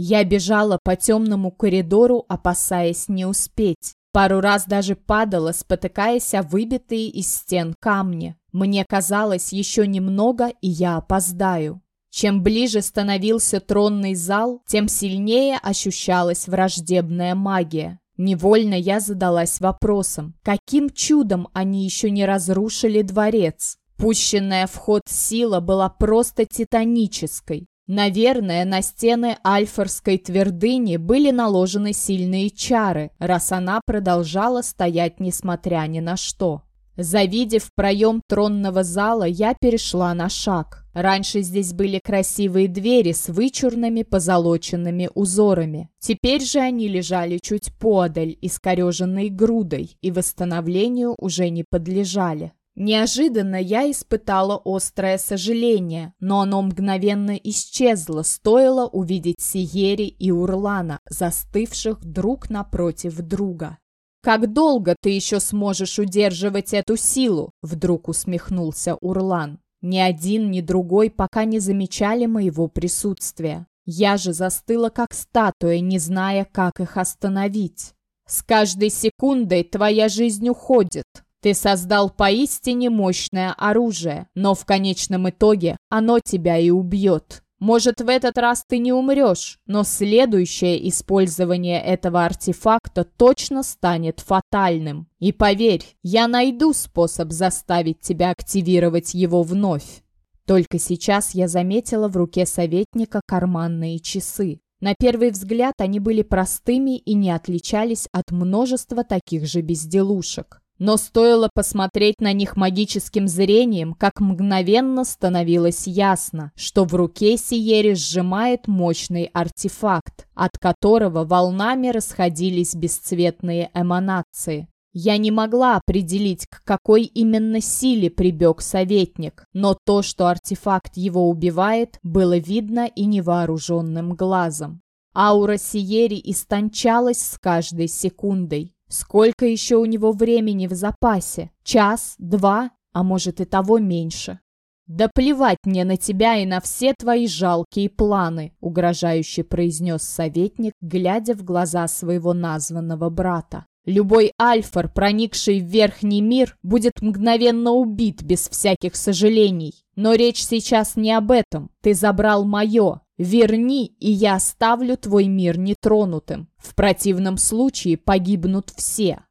Я бежала по темному коридору, опасаясь не успеть. Пару раз даже падала, спотыкаясь о выбитые из стен камни. Мне казалось, еще немного, и я опоздаю. Чем ближе становился тронный зал, тем сильнее ощущалась враждебная магия. Невольно я задалась вопросом, каким чудом они еще не разрушили дворец? Пущенная в ход сила была просто титанической. Наверное, на стены Альфорской твердыни были наложены сильные чары, раз она продолжала стоять несмотря ни на что. Завидев проем тронного зала, я перешла на шаг. Раньше здесь были красивые двери с вычурными позолоченными узорами. Теперь же они лежали чуть подаль, искореженной грудой, и восстановлению уже не подлежали. Неожиданно я испытала острое сожаление, но оно мгновенно исчезло, стоило увидеть Сиери и Урлана, застывших друг напротив друга. «Как долго ты еще сможешь удерживать эту силу?» — вдруг усмехнулся Урлан. Ни один, ни другой пока не замечали моего присутствия. Я же застыла как статуя, не зная, как их остановить. «С каждой секундой твоя жизнь уходит», ты создал поистине мощное оружие, но в конечном итоге оно тебя и убьет. Может, в этот раз ты не умрешь, но следующее использование этого артефакта точно станет фатальным. И поверь, я найду способ заставить тебя активировать его вновь. Только сейчас я заметила в руке советника карманные часы. На первый взгляд они были простыми и не отличались от множества таких же безделушек. Но стоило посмотреть на них магическим зрением, как мгновенно становилось ясно, что в руке Сиери сжимает мощный артефакт, от которого волнами расходились бесцветные эманации. Я не могла определить, к какой именно силе прибег советник, но то, что артефакт его убивает, было видно и невооруженным глазом. Аура Сиери истончалась с каждой секундой. Сколько еще у него времени в запасе? Час? Два? А может и того меньше? «Да плевать мне на тебя и на все твои жалкие планы», — угрожающе произнес советник, глядя в глаза своего названного брата. «Любой альфар, проникший в верхний мир, будет мгновенно убит без всяких сожалений. Но речь сейчас не об этом. Ты забрал мое, Верни, и я оставлю твой мир нетронутым. В противном случае погибнут все.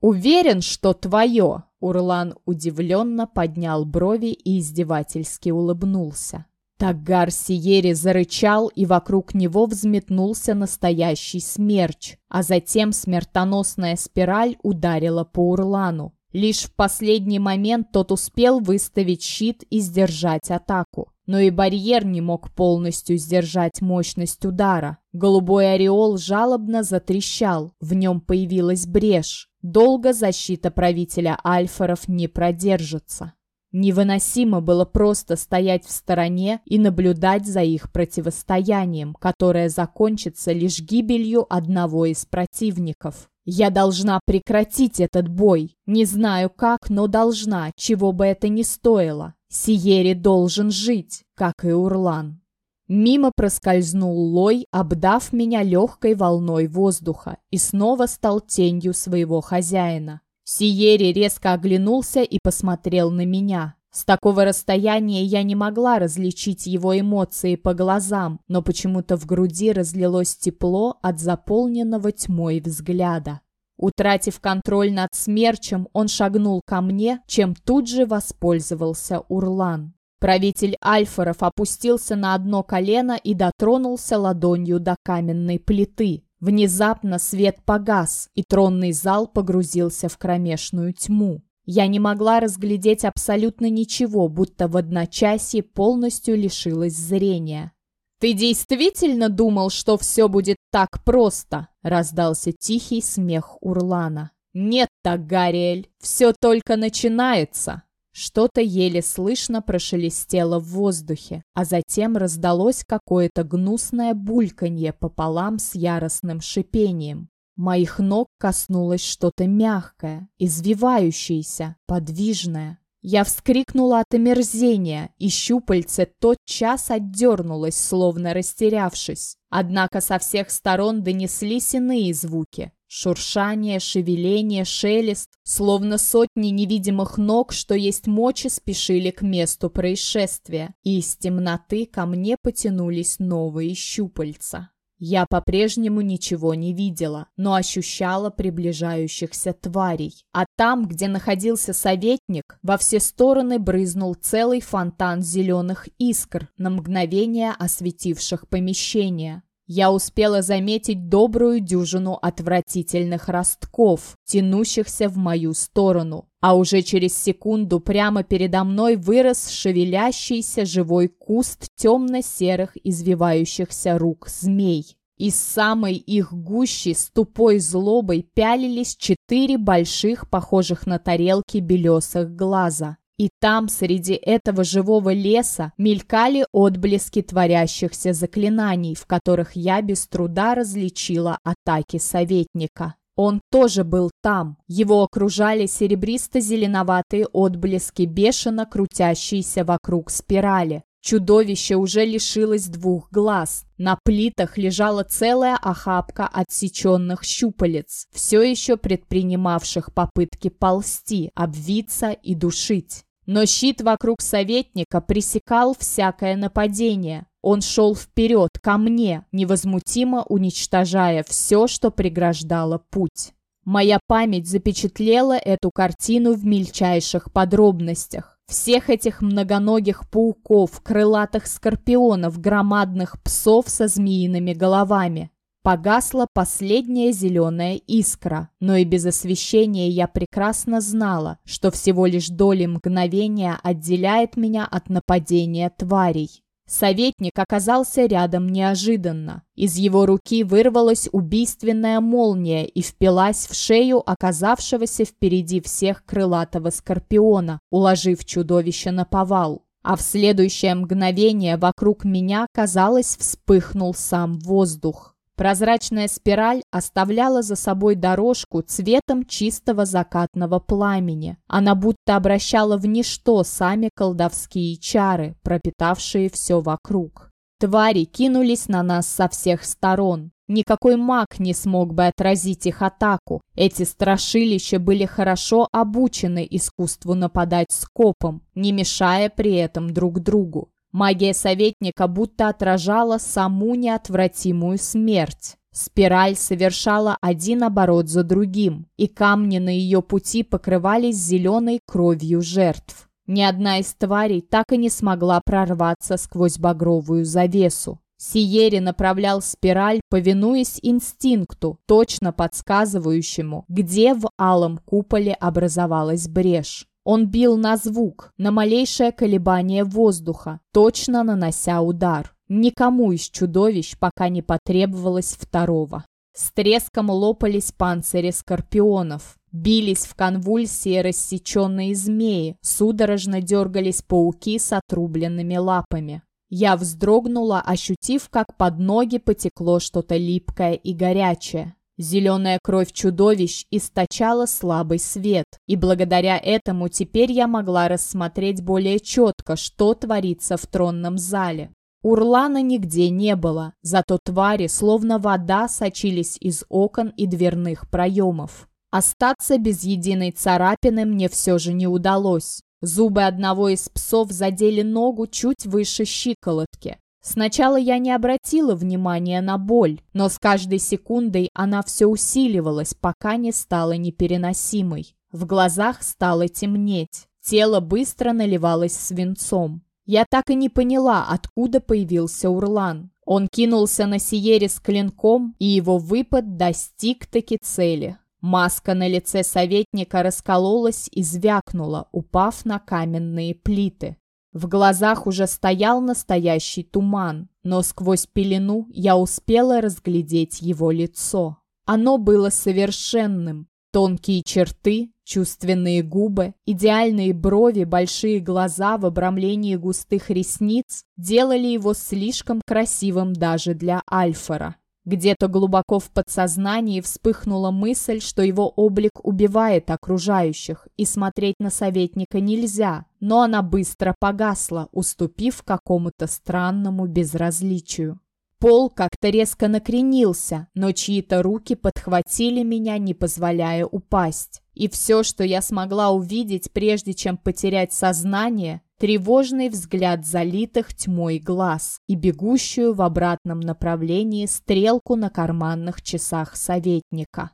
Уверен, что твое. Урлан удивленно поднял брови и издевательски улыбнулся. Тагар Сиери зарычал, и вокруг него взметнулся настоящий смерч, а затем смертоносная спираль ударила по Урлану. Лишь в последний момент тот успел выставить щит и сдержать атаку. Но и барьер не мог полностью сдержать мощность удара. Голубой ореол жалобно затрещал, в нем появилась брешь. Долго защита правителя Альфаров не продержится. Невыносимо было просто стоять в стороне и наблюдать за их противостоянием, которое закончится лишь гибелью одного из противников. Я должна прекратить этот бой. Не знаю как, но должна, чего бы это ни стоило. Сиери должен жить, как и Урлан. Мимо проскользнул Лой, обдав меня легкой волной воздуха, и снова стал тенью своего хозяина. Сиери резко оглянулся и посмотрел на меня. С такого расстояния я не могла различить его эмоции по глазам, но почему-то в груди разлилось тепло от заполненного тьмой взгляда. Утратив контроль над смерчем, он шагнул ко мне, чем тут же воспользовался Урлан. Правитель Альфоров опустился на одно колено и дотронулся ладонью до каменной плиты. Внезапно свет погас, и тронный зал погрузился в кромешную тьму. Я не могла разглядеть абсолютно ничего, будто в одночасье полностью лишилась зрения. «Ты действительно думал, что все будет так просто?» — раздался тихий смех Урлана. «Нет так, Гарриэль, все только начинается!» Что-то еле слышно прошелестело в воздухе, а затем раздалось какое-то гнусное бульканье пополам с яростным шипением. Моих ног коснулось что-то мягкое, извивающееся, подвижное. Я вскрикнула от омерзения, и щупальце тотчас отдернулось, словно растерявшись. Однако со всех сторон донеслись иные звуки. Шуршание, шевеление, шелест, словно сотни невидимых ног, что есть мочи, спешили к месту происшествия, и из темноты ко мне потянулись новые щупальца. Я по-прежнему ничего не видела, но ощущала приближающихся тварей. А там, где находился советник, во все стороны брызнул целый фонтан зеленых искр, на мгновение осветивших помещение. Я успела заметить добрую дюжину отвратительных ростков, тянущихся в мою сторону. А уже через секунду прямо передо мной вырос шевелящийся живой куст темно-серых извивающихся рук змей. Из самой их гущи с тупой злобой пялились четыре больших, похожих на тарелки белесых глаза. И там, среди этого живого леса, мелькали отблески творящихся заклинаний, в которых я без труда различила атаки советника. Он тоже был там. Его окружали серебристо-зеленоватые отблески, бешено крутящиеся вокруг спирали. Чудовище уже лишилось двух глаз. На плитах лежала целая охапка отсеченных щупалец, все еще предпринимавших попытки ползти, обвиться и душить. Но щит вокруг советника пресекал всякое нападение. Он шел вперед, ко мне, невозмутимо уничтожая все, что преграждало путь. Моя память запечатлела эту картину в мельчайших подробностях. Всех этих многоногих пауков, крылатых скорпионов, громадных псов со змеиными головами. Погасла последняя зеленая искра, но и без освещения я прекрасно знала, что всего лишь доли мгновения отделяет меня от нападения тварей. Советник оказался рядом неожиданно. Из его руки вырвалась убийственная молния и впилась в шею оказавшегося впереди всех крылатого скорпиона, уложив чудовище на повал. А в следующее мгновение вокруг меня, казалось, вспыхнул сам воздух. Прозрачная спираль оставляла за собой дорожку цветом чистого закатного пламени. Она будто обращала в ничто сами колдовские чары, пропитавшие все вокруг. Твари кинулись на нас со всех сторон. Никакой маг не смог бы отразить их атаку. Эти страшилища были хорошо обучены искусству нападать скопом, не мешая при этом друг другу. Магия советника будто отражала саму неотвратимую смерть. Спираль совершала один оборот за другим, и камни на ее пути покрывались зеленой кровью жертв. Ни одна из тварей так и не смогла прорваться сквозь багровую завесу. Сиери направлял спираль, повинуясь инстинкту, точно подсказывающему, где в алом куполе образовалась брешь. Он бил на звук, на малейшее колебание воздуха, точно нанося удар. Никому из чудовищ пока не потребовалось второго. С треском лопались панцири скорпионов. Бились в конвульсии рассеченные змеи, судорожно дергались пауки с отрубленными лапами. Я вздрогнула, ощутив, как под ноги потекло что-то липкое и горячее. Зеленая кровь чудовищ источала слабый свет, и благодаря этому теперь я могла рассмотреть более четко, что творится в тронном зале. Урлана нигде не было, зато твари, словно вода, сочились из окон и дверных проемов. Остаться без единой царапины мне все же не удалось. Зубы одного из псов задели ногу чуть выше щиколотки. Сначала я не обратила внимания на боль, но с каждой секундой она все усиливалась, пока не стала непереносимой. В глазах стало темнеть, тело быстро наливалось свинцом. Я так и не поняла, откуда появился Урлан. Он кинулся на Сиере с клинком, и его выпад достиг таки цели. Маска на лице советника раскололась и звякнула, упав на каменные плиты. В глазах уже стоял настоящий туман, но сквозь пелену я успела разглядеть его лицо. Оно было совершенным. Тонкие черты, чувственные губы, идеальные брови, большие глаза в обрамлении густых ресниц делали его слишком красивым даже для Альфара. Где-то глубоко в подсознании вспыхнула мысль, что его облик убивает окружающих, и смотреть на советника нельзя, но она быстро погасла, уступив какому-то странному безразличию. Пол как-то резко накренился, но чьи-то руки подхватили меня, не позволяя упасть. И все, что я смогла увидеть, прежде чем потерять сознание, тревожный взгляд залитых тьмой глаз и бегущую в обратном направлении стрелку на карманных часах советника.